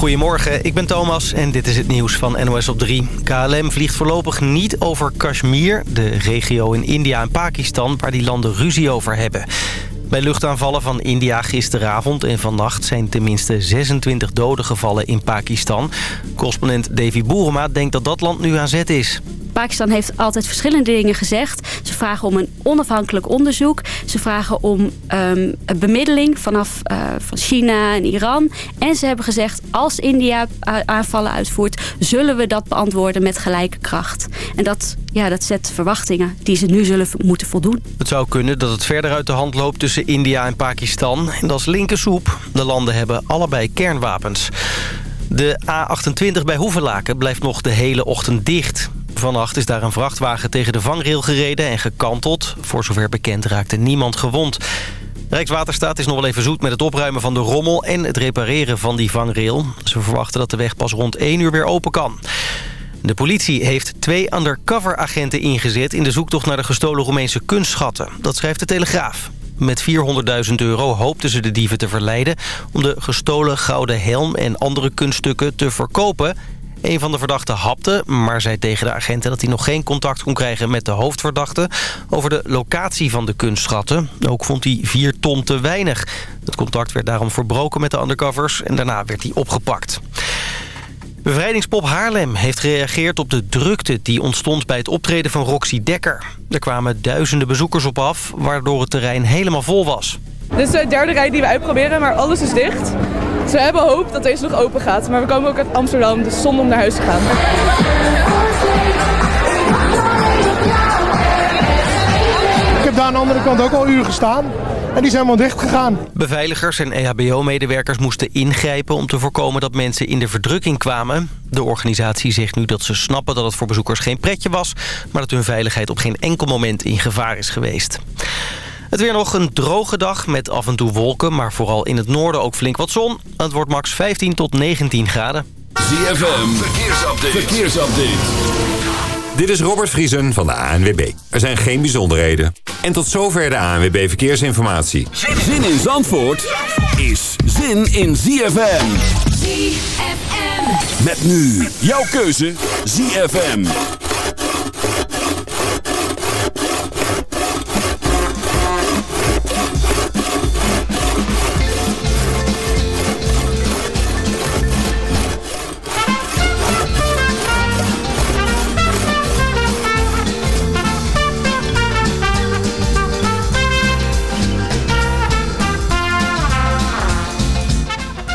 Goedemorgen, ik ben Thomas en dit is het nieuws van NOS op 3. KLM vliegt voorlopig niet over Kashmir, de regio in India en Pakistan... waar die landen ruzie over hebben. Bij luchtaanvallen van India gisteravond en vannacht... zijn tenminste 26 doden gevallen in Pakistan. Correspondent Davy Boerema denkt dat dat land nu aan zet is. Pakistan heeft altijd verschillende dingen gezegd. Ze vragen om een onafhankelijk onderzoek. Ze vragen om um, bemiddeling vanaf uh, van China en Iran. En ze hebben gezegd, als India aanvallen uitvoert... zullen we dat beantwoorden met gelijke kracht. En dat, ja, dat zet verwachtingen die ze nu zullen moeten voldoen. Het zou kunnen dat het verder uit de hand loopt tussen India en Pakistan. En dat is linkersoep. De landen hebben allebei kernwapens. De A28 bij Hoevelaken blijft nog de hele ochtend dicht. Vannacht is daar een vrachtwagen tegen de vangrail gereden en gekanteld. Voor zover bekend raakte niemand gewond. Rijkswaterstaat is nog wel even zoet met het opruimen van de rommel... en het repareren van die vangrail. Ze verwachten dat de weg pas rond 1 uur weer open kan. De politie heeft twee undercover-agenten ingezet... in de zoektocht naar de gestolen Roemeense kunstschatten. Dat schrijft de Telegraaf. Met 400.000 euro hoopten ze de dieven te verleiden... om de gestolen gouden helm en andere kunststukken te verkopen... Een van de verdachten hapte, maar zei tegen de agenten dat hij nog geen contact kon krijgen met de hoofdverdachte over de locatie van de kunstschatten. Ook vond hij 4 ton te weinig. Het contact werd daarom verbroken met de undercovers en daarna werd hij opgepakt. Bevrijdingspop Haarlem heeft gereageerd op de drukte die ontstond bij het optreden van Roxy Dekker. Er kwamen duizenden bezoekers op af, waardoor het terrein helemaal vol was. Dit is de derde rij die we uitproberen, maar alles is dicht. Dus we hebben hoop dat deze nog open gaat. Maar we komen ook uit Amsterdam, dus zonder om naar huis te gaan. Ik heb daar aan de andere kant ook al uren gestaan. En die zijn helemaal dicht gegaan. Beveiligers en EHBO-medewerkers moesten ingrijpen om te voorkomen dat mensen in de verdrukking kwamen. De organisatie zegt nu dat ze snappen dat het voor bezoekers geen pretje was... maar dat hun veiligheid op geen enkel moment in gevaar is geweest. Het weer nog een droge dag met af en toe wolken, maar vooral in het noorden ook flink wat zon. Het wordt max 15 tot 19 graden. ZFM, verkeersupdate. verkeersupdate. Dit is Robert Vriesen van de ANWB. Er zijn geen bijzonderheden. En tot zover de ANWB Verkeersinformatie. Zin in Zandvoort is zin in ZFM. ZFM. Met nu jouw keuze ZFM.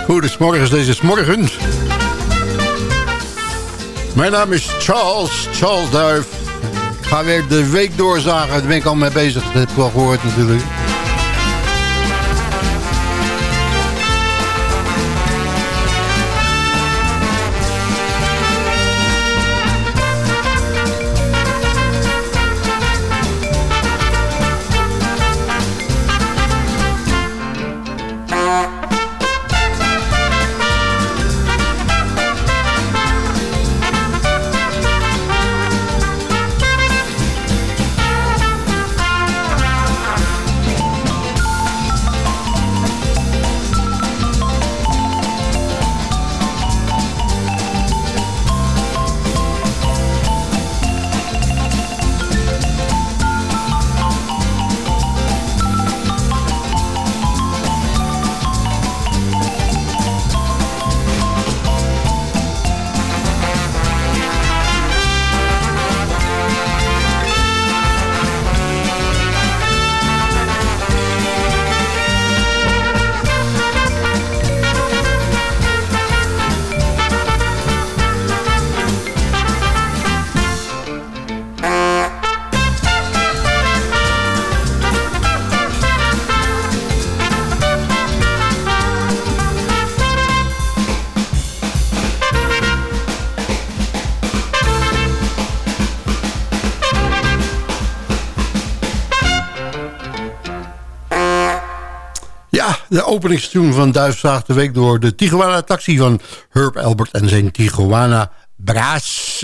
Goedemorgen, deze is. Mijn naam is Charles, Charles Duif. Ik ga weer de week doorzagen, daar ben ik al mee bezig. Dat heb ik wel gehoord natuurlijk. De openingstune van Duifzaag de week door de Tijuana Taxi van Herb Albert en zijn Tijuana Brass.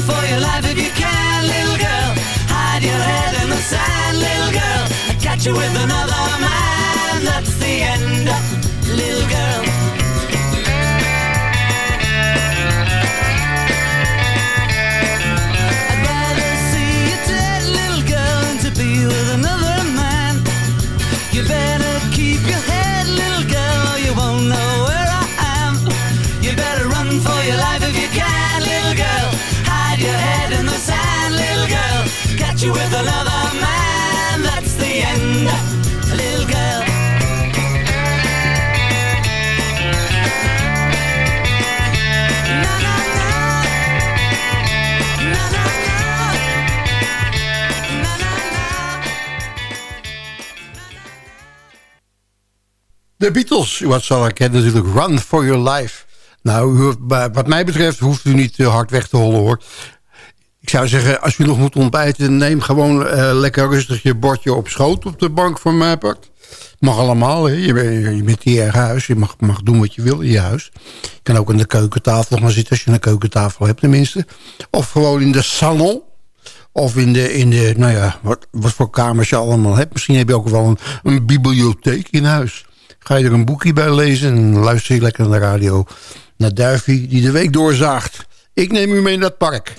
for your life if you can, little girl. Hide your head in the sand, little girl. I catch you with another De Beatles, wat zal herkennen natuurlijk. Run for your life. Nou, u, wat mij betreft hoeft u niet te hard weg te hollen hoor. Ik zou zeggen, als u nog moet ontbijten... neem gewoon eh, lekker rustig je bordje op schoot op de bank van mij pakt. Mag allemaal, hè. Je, bent- bent in huis. Je mag, mag doen wat je wil in je huis. Je kan ook aan de keukentafel gaan zitten... als je een keukentafel hebt tenminste. Of gewoon in de salon. Of in de, in de nou ja, wat, wat voor kamers je allemaal hebt. Misschien heb je ook wel een, een bibliotheek in huis. Ga je er een boekje bij lezen en luister je lekker naar de radio. Naar Duifie die de week doorzaagt. Ik neem u mee naar het park.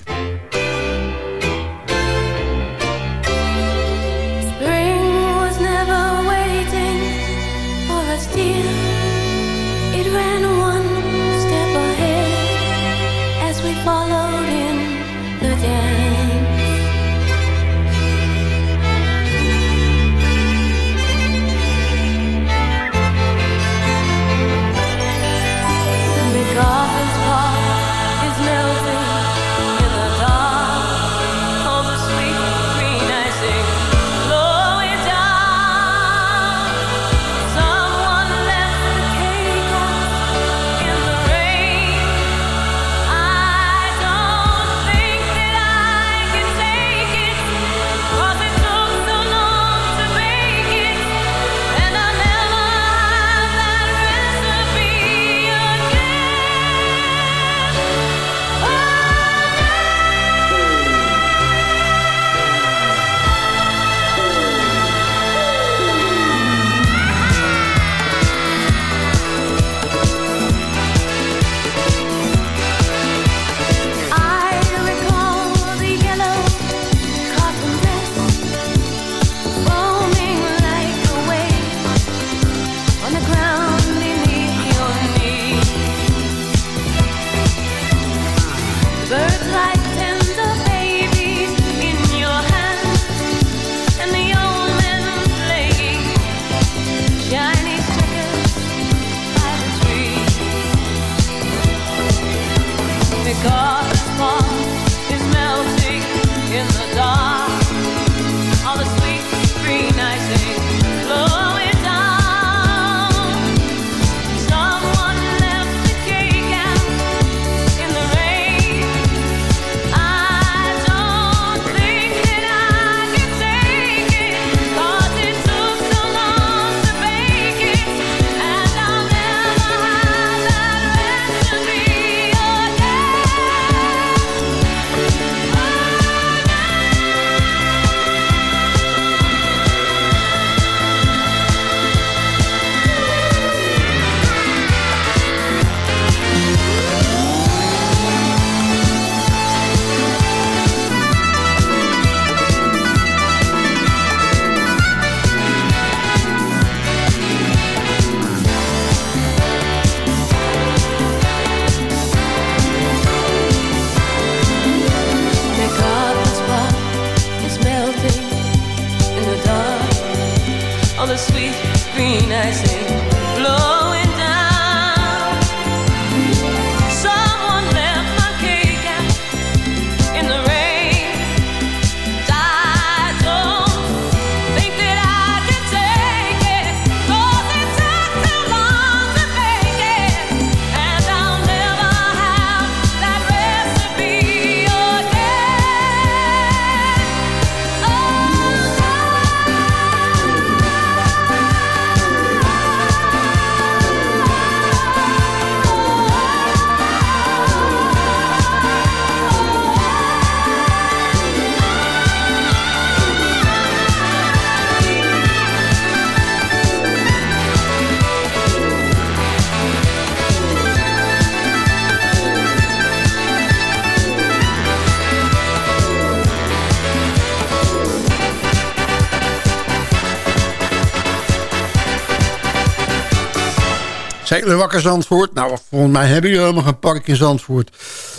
Jullie wakker Zandvoort? Nou, volgens mij hebben jullie helemaal geen park in Zandvoort.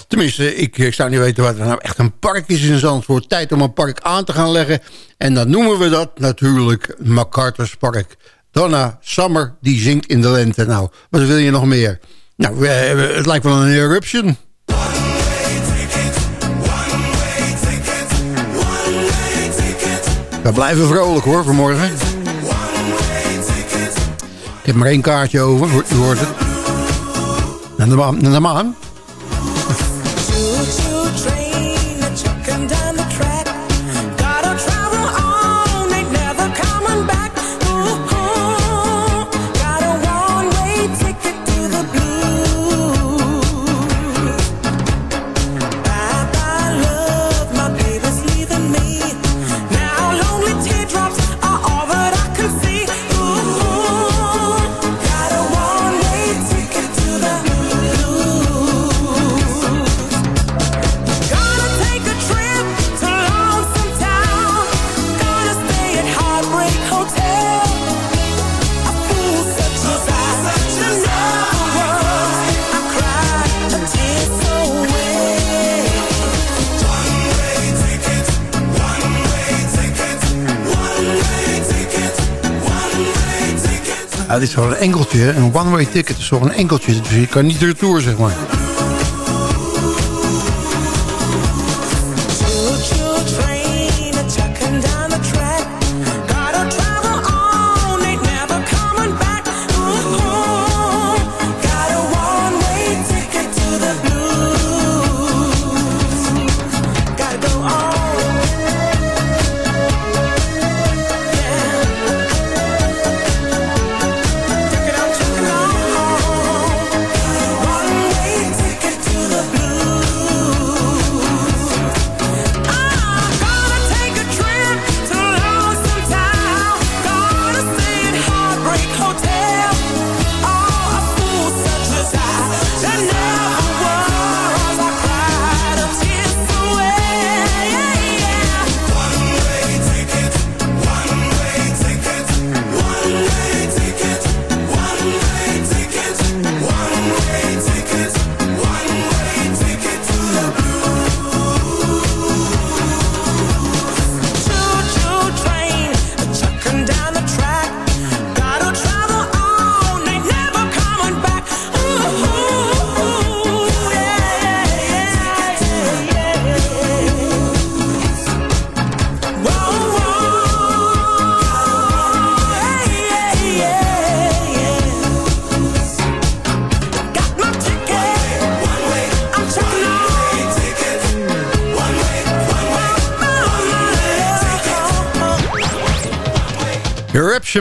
Tenminste, ik, ik zou niet weten wat er nou echt een park is in Zandvoort. Tijd om een park aan te gaan leggen. En dan noemen we dat natuurlijk MacArthur's Park. Donna Summer, die zingt in de lente. Nou, wat wil je nog meer? Nou, het lijkt wel een eruption. We blijven vrolijk hoor, vanmorgen. Ik heb maar één kaartje over, u hoort het. Naar de maan. Dit is wel een enkeltje. Een one-way ticket is een enkeltje. Dus je kan niet retour, zeg maar.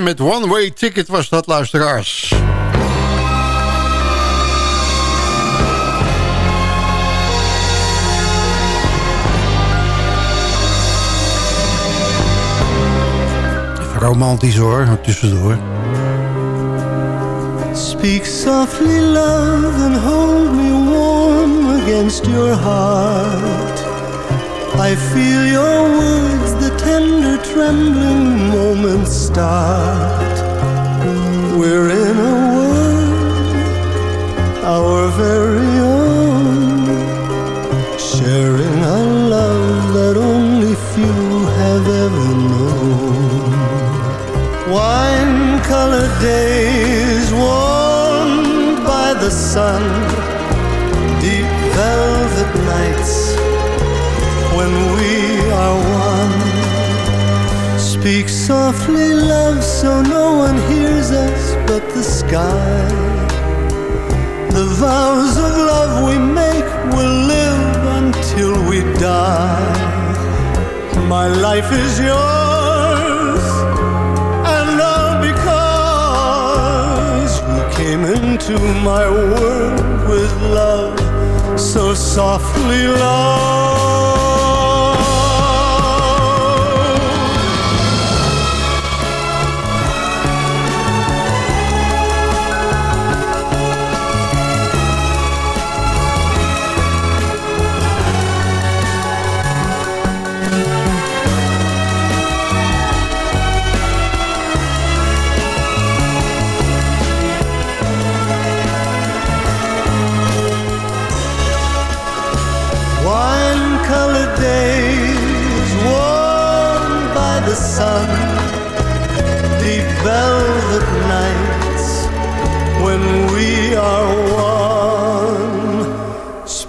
Met one-way ticket was dat, luisteraars. Romantisch hoor, tussendoor. Speak softly, love, and hold me warm against your heart. I feel your words, the tender trembling moments start. We're in a world, our very own, sharing a love that only few have ever known. Wine-colored days warmed by the sun, softly, love, so no one hears us but the sky. The vows of love we make will live until we die. My life is yours, and all because you came into my world with love, so softly, love.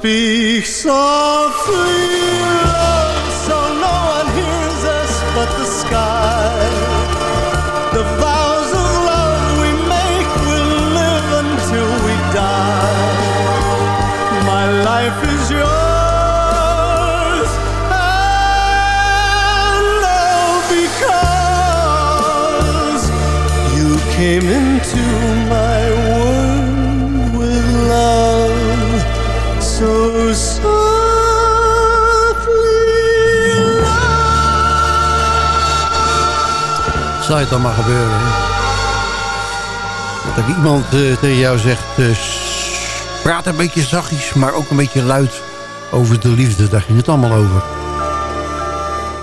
Softly, Zou het dan maar gebeuren? Dat iemand eh, tegen jou zegt... eh, s- praat een beetje zachtjes, maar ook een beetje luid over de liefde. Daar ging het allemaal over.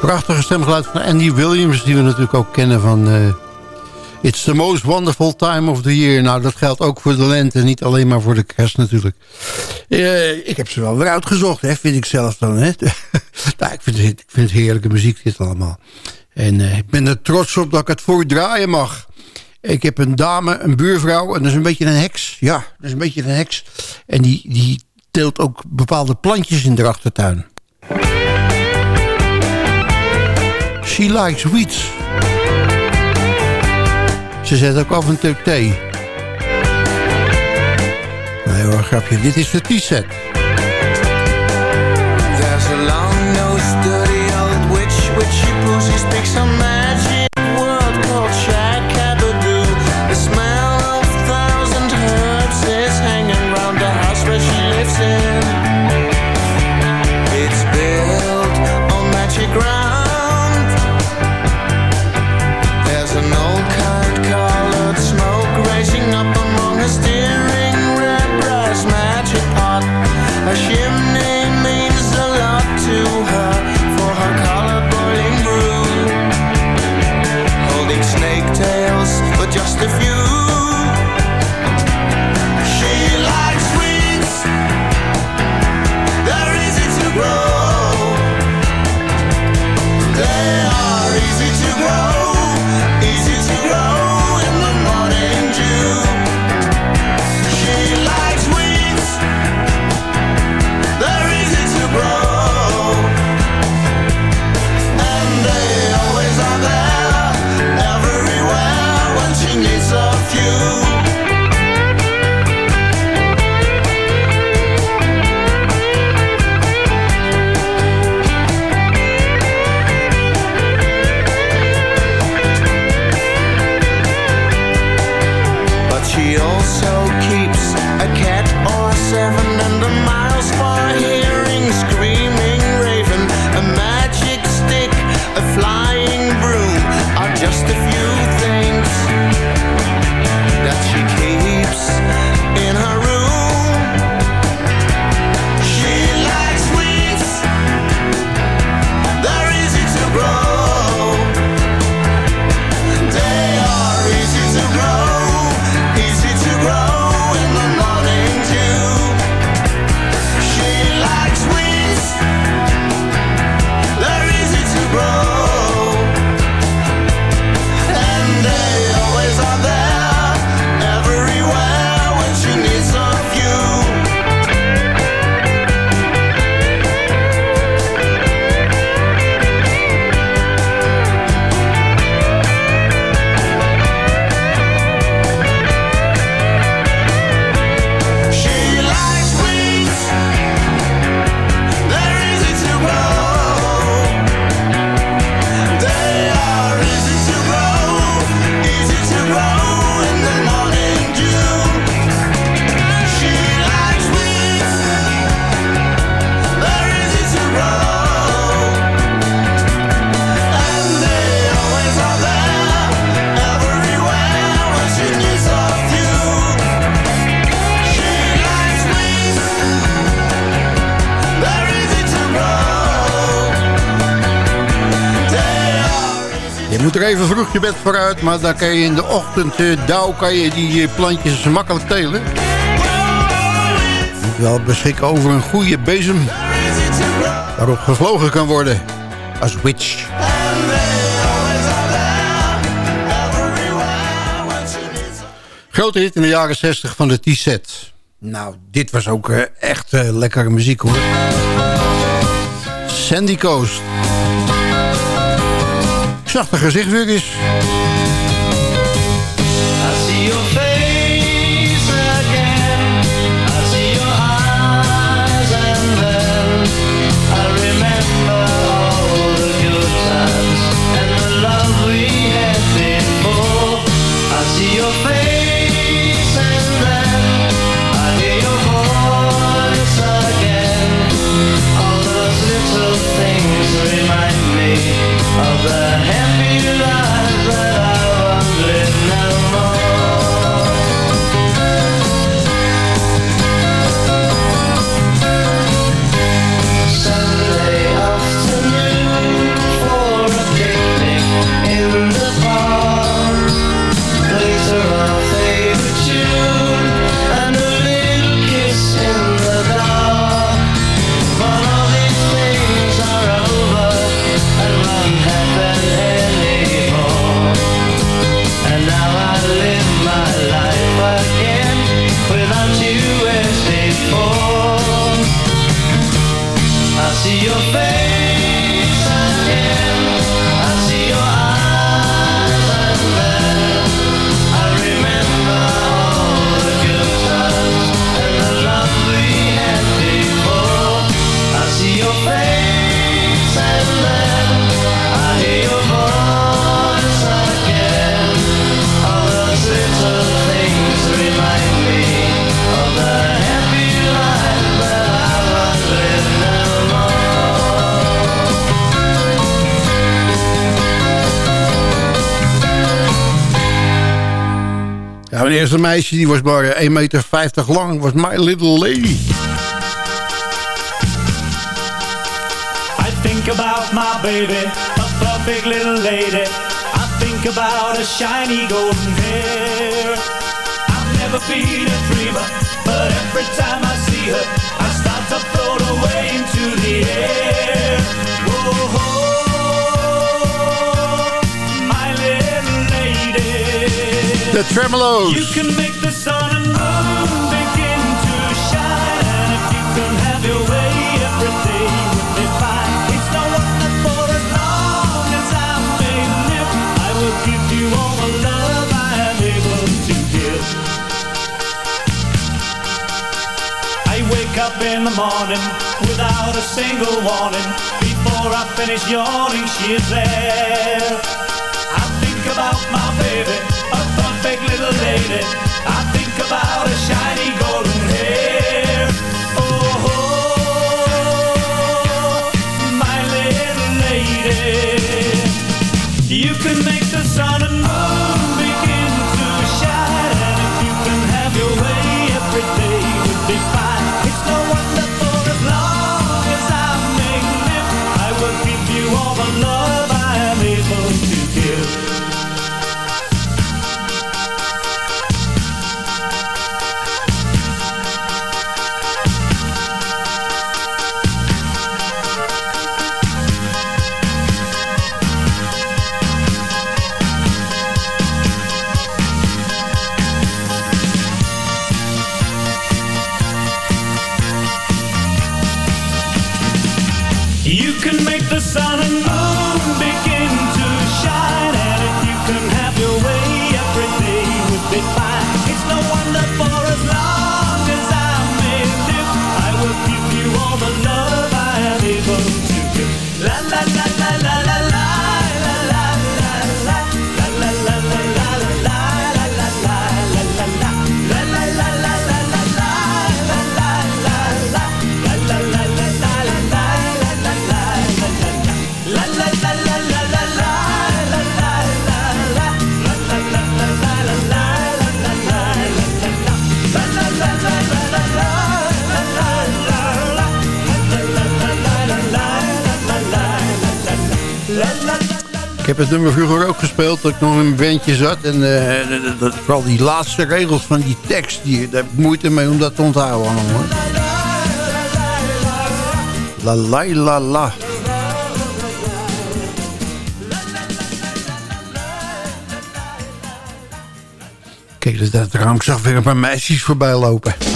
Prachtige stemgeluid van Andy Williams... die we natuurlijk ook kennen van... eh, It's the most wonderful time of the year. Nou, dat geldt ook voor de lente, niet alleen maar voor de kerst natuurlijk. Eh, ik heb ze wel weer uitgezocht, hè, vind ik zelf dan. Hè. nou, ik, vind ik vind het heerlijke muziek dit allemaal. En eh, ik ben er trots op dat ik het voor u draaien mag. Ik heb een dame, een buurvrouw, en dat is een beetje een heks. Ja, dat is een beetje een heks. En die, die teelt ook bepaalde plantjes in de achtertuin. She likes weeds. Ze zet ook af en toe thee. Nee hoor, grapje. Dit is de T-set. Je bed vooruit, maar dan kan je in de ochtend eh, dauw kan je die eh, plantjes makkelijk telen. Moet wel beschikken over een goede bezem waarop gevlogen kan worden als witch. Grote hit in de jaren 60 van de T-set. Nou, dit was ook eh, echt lekkere muziek hoor. Sandy Coast zachte gezichtdruk is. Meisje die was maar 1,50 meter lang. Was My Little Lady. I think about my baby, a perfect little lady. I think about her shiny golden hair. I've never been a dreamer, but every time I see her, I start to float away into the air. Whoa, De Tremolos. You can make the sun and moon begin to shine, and if you can have your way, every day will be fine. It's no wonder for as long as I may live, I will give you all the love I am able to give. I wake up in the morning without a single warning. Before I finish yawning, she is there. I think about my baby, perfect little lady. I think about her shiny golden hair. Oh, oh, my little lady. You can make Ik heb het nummer vroeger ook gespeeld, dat ik nog in een bandje zat. En eh, vooral die laatste regels van die tekst, die, daar heb ik moeite mee om dat te onthouden hoor. La la la la. Kijk, dus dat raam, ik zag weer een paar meisjes voorbij lopen.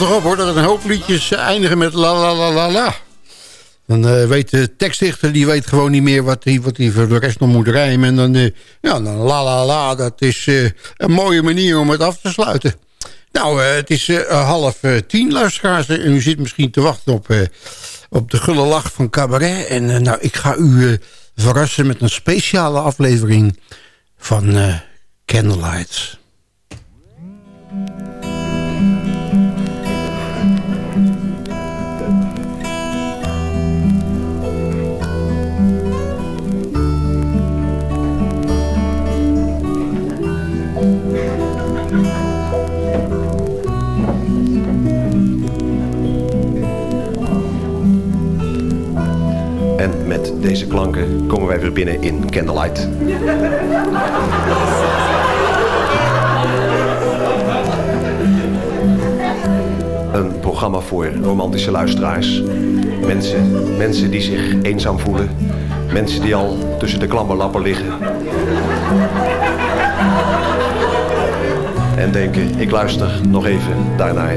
Me op hoor, dat een hoop liedjes eindigen met la la la la la. Dan eh, weet de tekstdichter, die weet gewoon niet meer wat hij wat voor de rest nog moet rijmen. En dan, eh, ja, dan la la la, dat is eh, een mooie manier om het af te sluiten. Nou, het is half tien, luisteraars. En u zit misschien te wachten op, op de gulle lach van cabaret. En nou, ik ga u verrassen met een speciale aflevering van eh deze klanken komen wij weer binnen in Candlelight. Een programma voor romantische luisteraars. Mensen, mensen die zich eenzaam voelen. Mensen die al tussen de klamme lappen liggen. En denken, ik luister nog even daarnaar.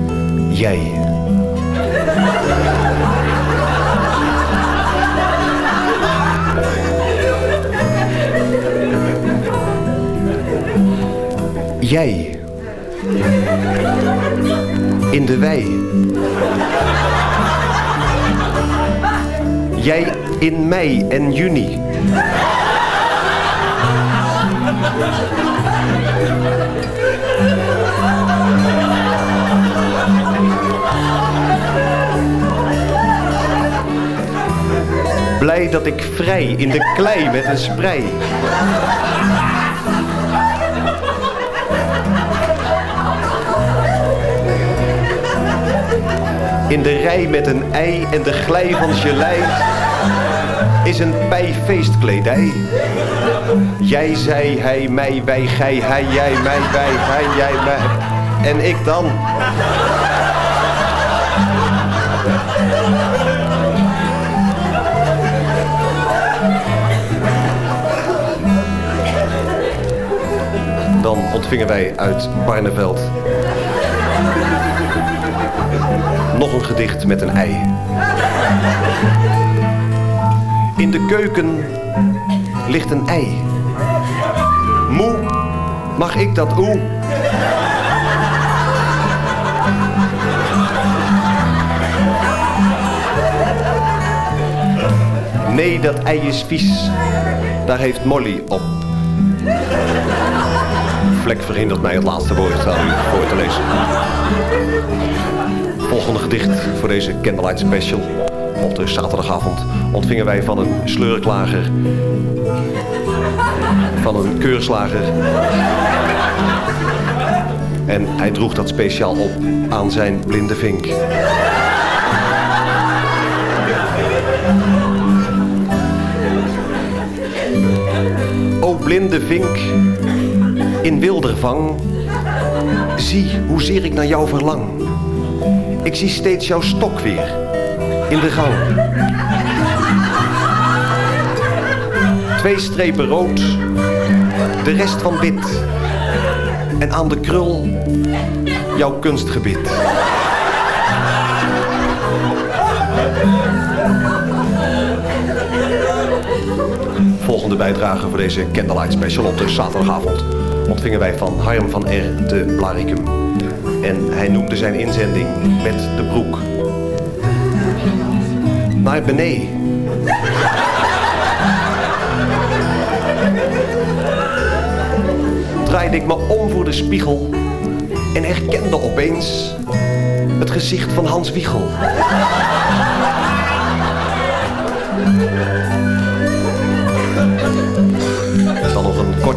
Jij. Jij. In de wei. Jij in mei en juni. Blij dat ik vrij in de klei met een sprei. In de rij met een ei en de glij van gelei is een bijfeestkledij. Jij, zij, hij, mij, wij, gij, hij, jij, mij, wij, hij, jij, mij. En ik dan. Ontvingen wij uit Barneveld nog een gedicht met een ei. In de keuken ligt een ei. Moe, mag ik dat oe? Nee, dat ei is vies. Daar heeft Molly op. Vlek verhindert mij het laatste woord aan voor te lezen. Volgende gedicht voor deze Candlelight Special. Op de zaterdagavond ontvingen wij van een sleurklager. Van een keurslager. En hij droeg dat speciaal op aan zijn blinde vink. O blinde vink, in wildervang, zie hoezeer ik naar jou verlang. Ik zie steeds jouw stok weer in de gang. Twee strepen rood, de rest van wit. En aan de krul jouw kunstgebit. Volgende bijdrage voor deze Candlelight Special op de zaterdagavond ontvingen wij van Harm van R. te Blaricum. En hij noemde zijn inzending met de broek. Naar beneden. Draaide ik me om voor de spiegel en herkende opeens het gezicht van Hans Wiegel.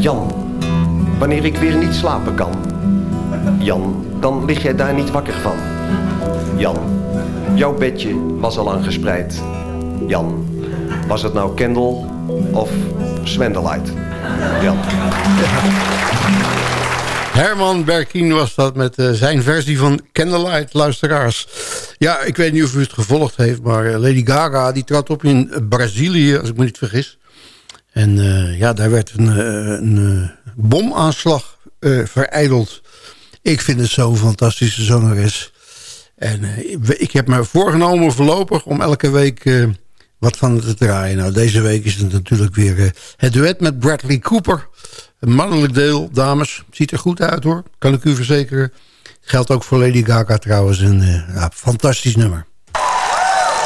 Jan, wanneer ik weer niet slapen kan. Jan, dan lig jij daar niet wakker van. Jan, jouw bedje was al lang gespreid. Jan, was het nou Kendall of Swendelight? Jan. Herman Berkien was dat met eh, zijn versie van Candlelight, luisteraars. Ja, ik weet niet of u het gevolgd heeft, maar eh, Lady Gaga die trad op in Brazilië, als ik me niet vergis. En eh, ja, daar werd een, eh, een eh, bomaanslag eh vereideld. Ik vind het zo'n fantastische zangeres. En ik heb me voorgenomen voorlopig om elke week wat van te draaien. Nou, deze week is het natuurlijk weer het duet met Bradley Cooper. Een mannelijk deel, dames. Ziet er goed uit hoor, kan ik u verzekeren. Geldt ook voor Lady Gaga trouwens. Een ja, fantastisch nummer.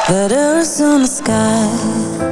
Letters on sky,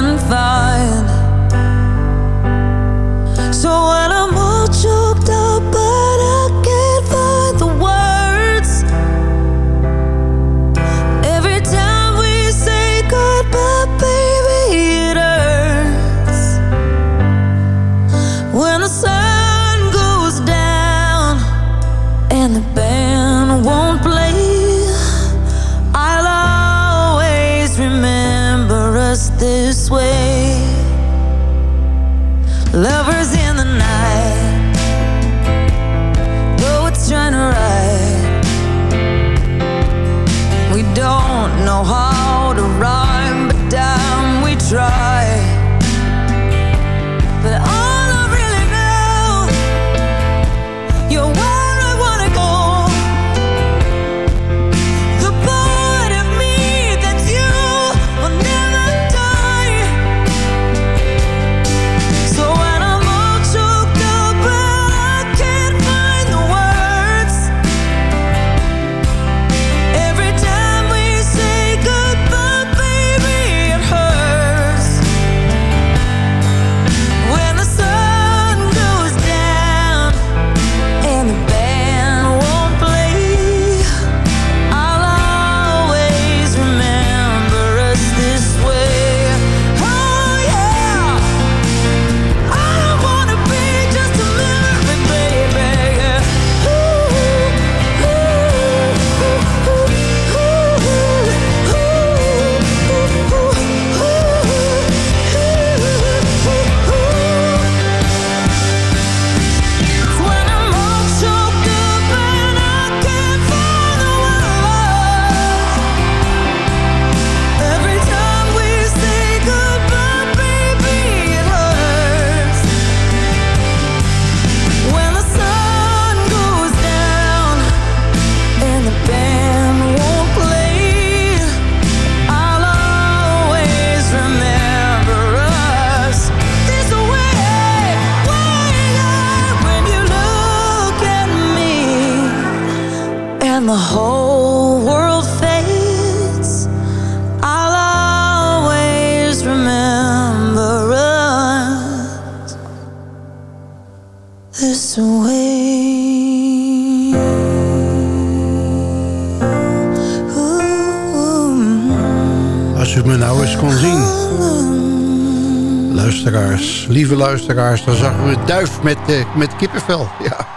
luisteraars, dan zagen we een duif met, eh, met kippenvel. Ja.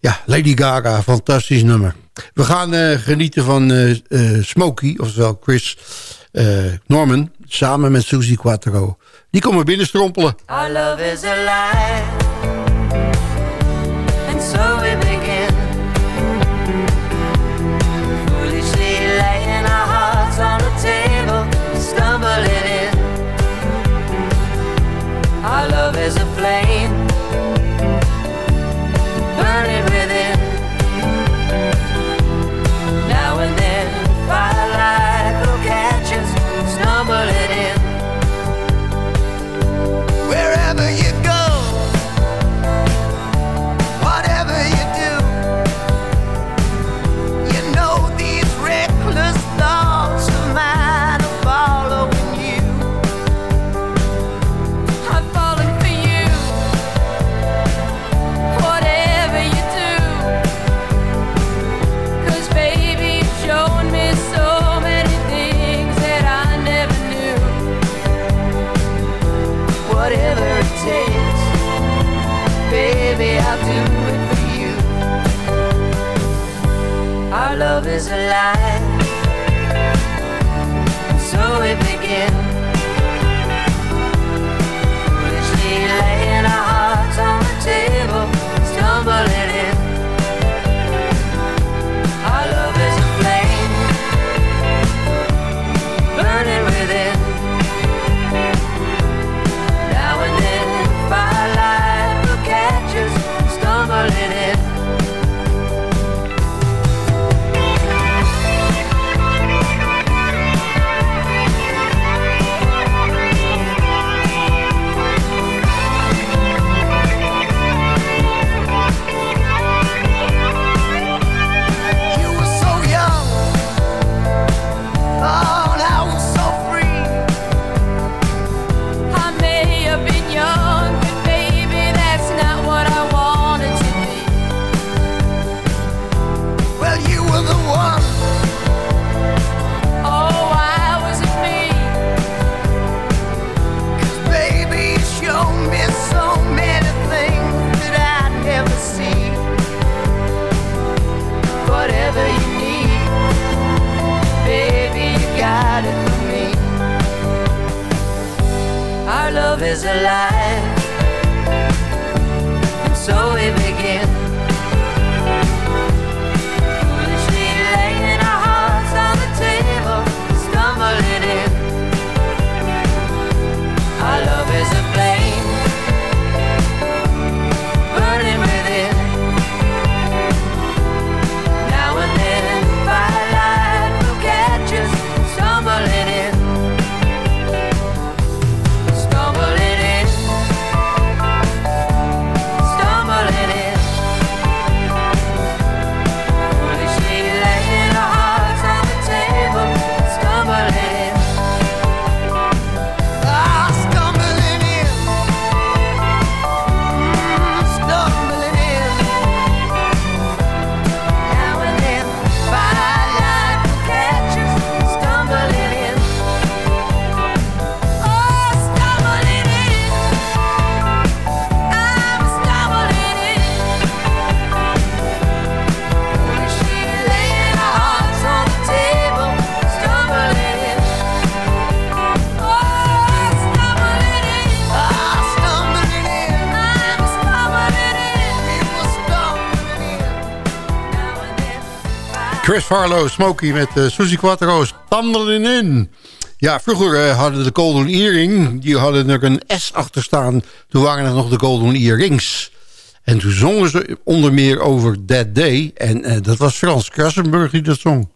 ja, Lady Gaga, fantastisch nummer. We gaan eh, genieten van eh, eh, Smokey, oftewel Chris Norman... samen met Susie Quattro. Die komen binnenstrompelen. Our love is alive, and so Our love is a flame. Chris Farlow, Smokey met uh, Suzy Quattro's Tandelen in. Ja, vroeger eh, hadden de Golden Earring, die hadden er een S achter staan. Toen waren er nog de Golden Earrings. En toen zongen ze onder meer over That Day. En eh, dat was Frans Krassenburg die dat zong.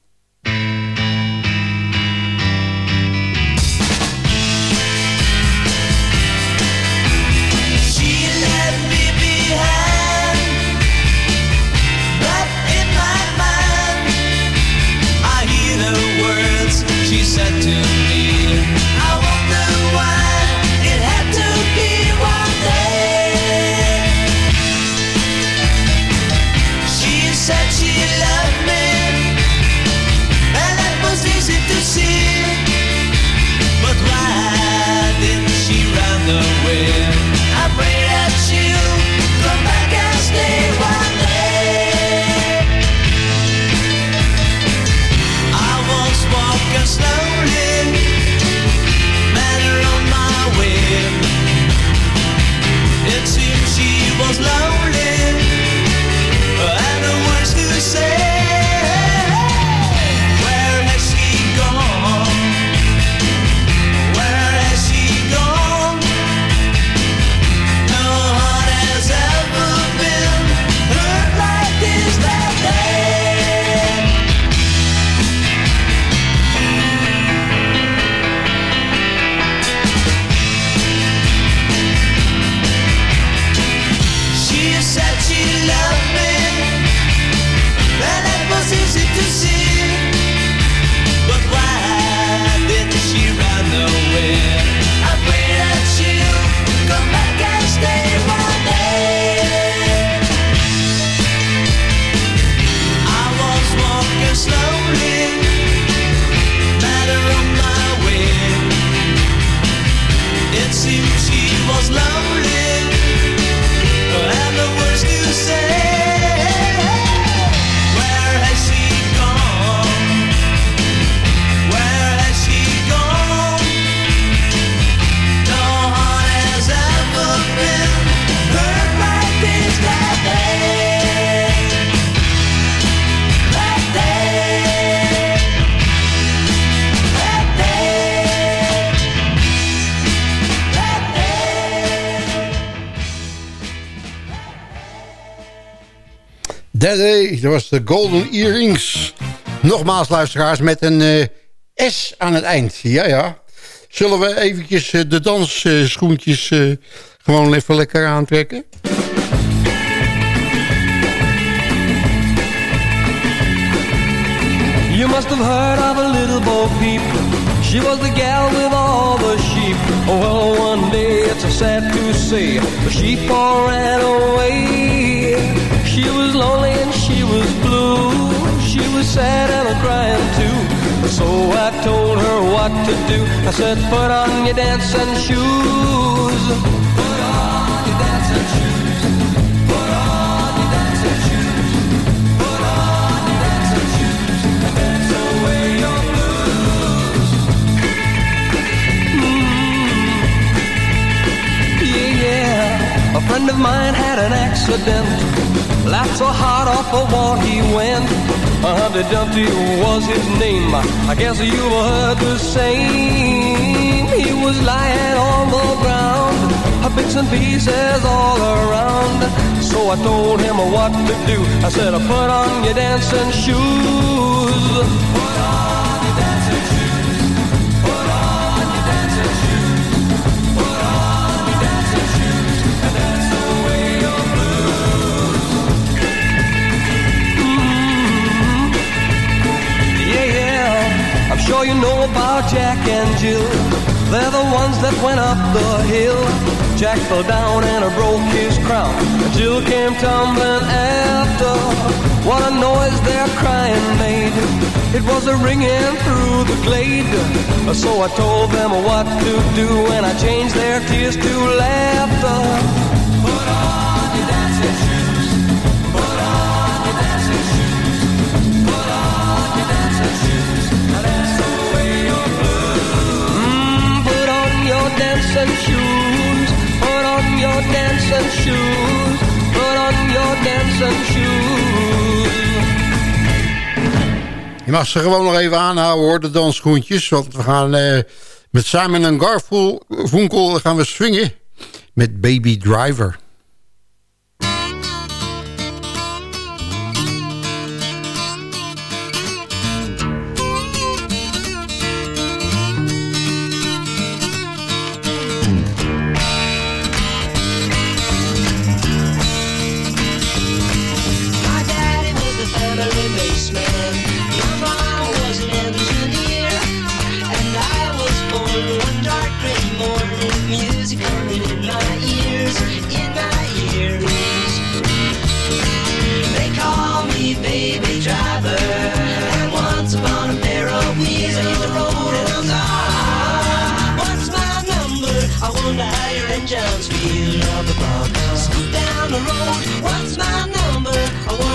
Dat was de Golden Earrings. Nogmaals luisteraars met een eh, S aan het eind. Ja, ja. Zullen we eventjes eh, de dansschoentjes eh, gewoon even lekker aantrekken? You must have heard of a little Bo Peep. She was the gal with all the sheep. Well, one day it's sad to say the sheep all ran away. She was lonely and she was blue. She was sad and a crying too. So I told her what to do. I said, put on your dancing shoes. Put on your dancing shoes. Put on your dancing shoes. Put on your dancing shoes. Dance away your blues. Mm. Yeah, yeah. A friend of mine had an accident. Laughed so hard off the wall he went. Humpty Dumpty was his name. I guess you've heard the same. He was lying on the ground, a bits and pieces all around. So I told him what to do. I said, put on your dancing shoes. Sure you know about Jack and Jill. They're the ones that went up the hill. Jack fell down and broke his crown. Jill came tumbling after. What a noise their crying made. It was a ringing through the glade. So I told them what to do, and I changed their tears to laughter. dancing shoes. Put on your dancing shoes. On your shoes. Je mag ze gewoon nog even aanhouden hoor, de dansschoentjes. Want we gaan eh, met Simon en Garfunkel gaan we swingen met Baby Driver. vengeance, feel up above. Scoot down the road, what's my number?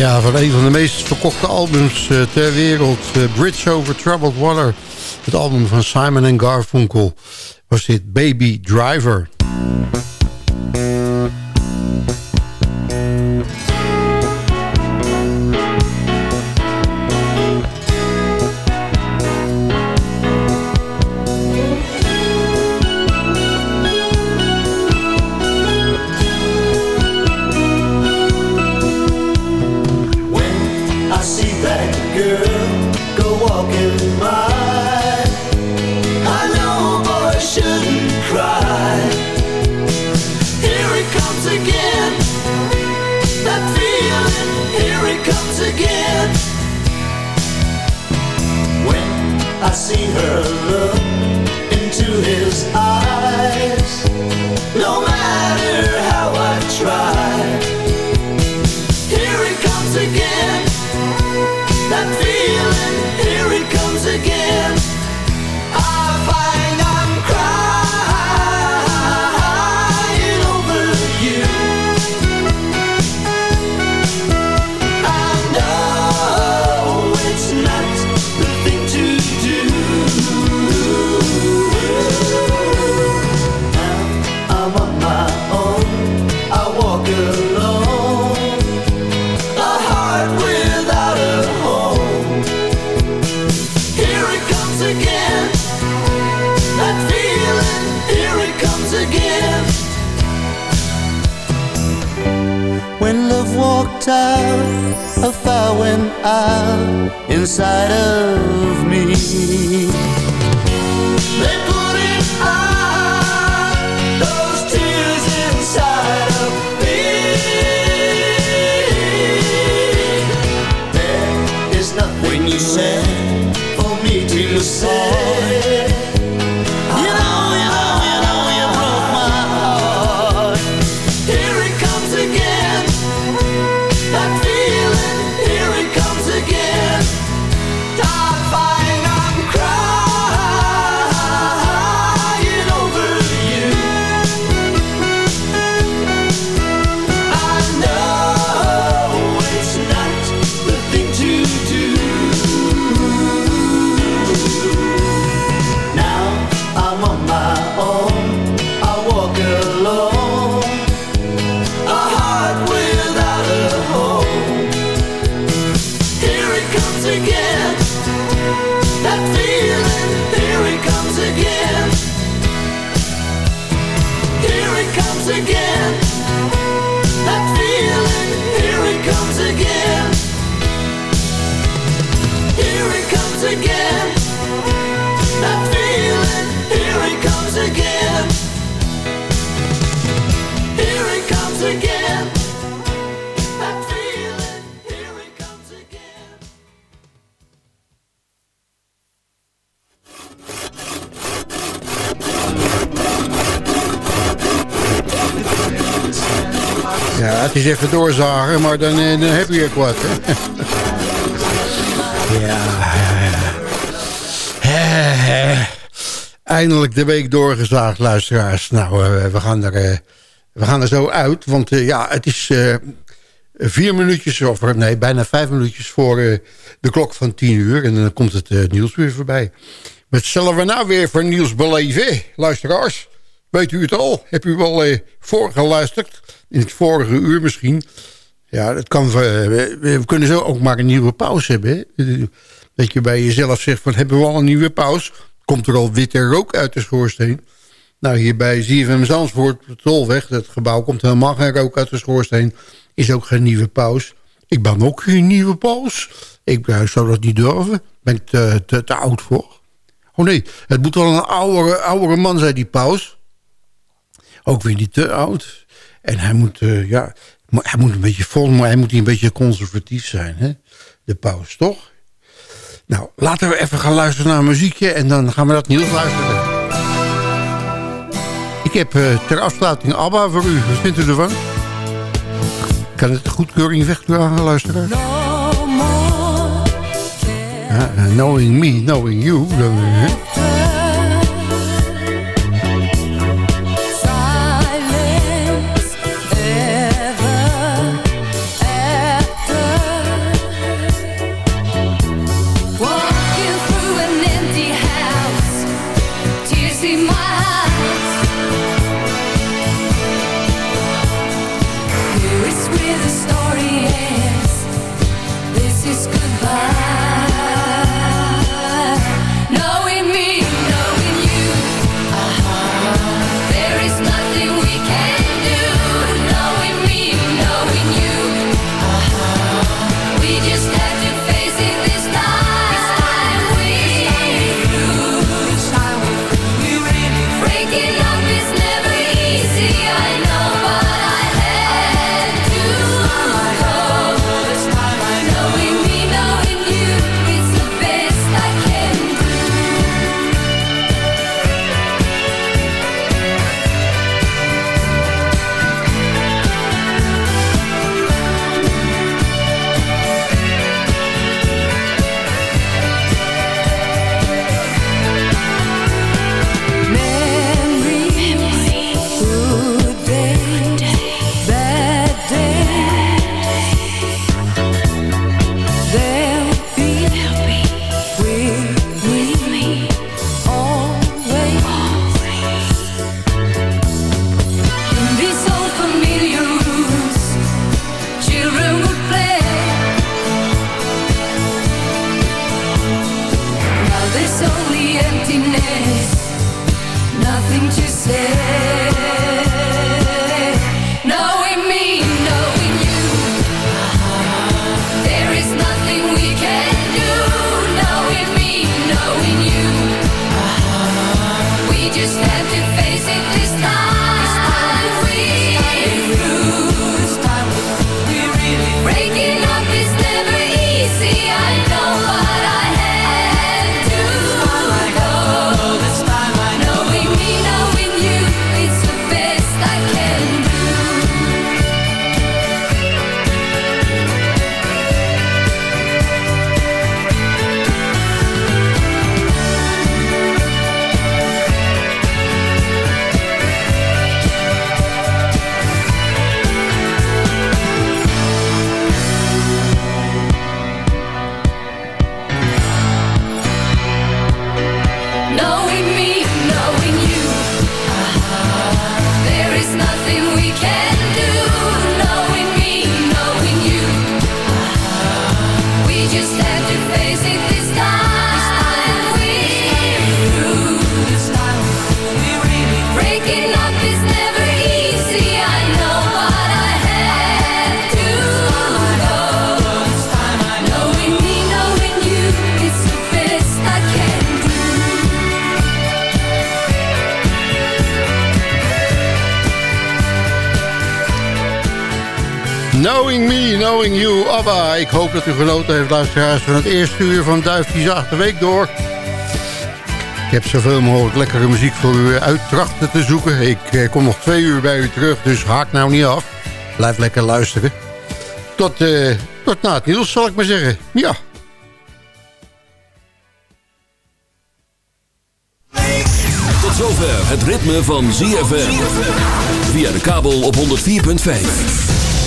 Ja, van een van de meest verkochte albums eh, ter wereld. Eh, Bridge Over Troubled Water. Het album van Simon Garfunkel was dit Baby Driver. Doorzagen, maar dan, eh, heb je ook wat. Hè? ja. Eindelijk de week doorgezaagd, luisteraars. Nou, eh, we, gaan er, eh, we gaan er zo uit, want ja, het is vier minuutjes, of nee, bijna vijf minuutjes voor de klok van tien uur. En dan komt het nieuws weer voorbij. Wat zullen we nou weer voor nieuws beleven, luisteraars? Weet u het al? Heb u wel eh voorgeluisterd? In het vorige uur misschien. Ja, dat kan, eh, we, kunnen zo ook maar een nieuwe pauze hebben. Hè? Dat je bij jezelf zegt van, hebben we al een nieuwe pauze? Komt er al witte rook uit de schoorsteen? Nou, hier bij ZFM Zandvoort, Tolweg, dat gebouw komt helemaal geen rook uit de schoorsteen. Is ook geen nieuwe paus. Ik ben ook geen nieuwe paus. Ik eh, zou dat niet durven. Ben ik te, te, te oud voor. Oh nee, het moet wel een oudere, oudere man zijn, die paus. Ook weer niet te oud. En hij moet, eh, ja, hij moet een beetje vol, maar hij moet een beetje conservatief zijn, hè? De paus, toch? Nou, laten we even gaan luisteren naar een muziekje en dan gaan we dat nieuws luisteren. Ik heb eh, ter afsluiting ABBA voor u. Wat vindt u ervan? Kan het goedkeuring wegdragen, luisteraar? Ja, eh, knowing me, knowing you. Dan, hè? Tears in my Ik hoop dat u genoten heeft, luisteraars, van het eerste uur van Duif die zacht de week door. Ik heb zoveel mogelijk lekkere muziek voor u uit trachten te zoeken. Ik eh, kom nog twee uur bij u terug, dus haak nou niet af. Blijf lekker luisteren. Tot, eh, tot na het nieuws, zal ik maar zeggen. Ja. Tot zover het ritme van ZFM. Via de kabel op 104.5.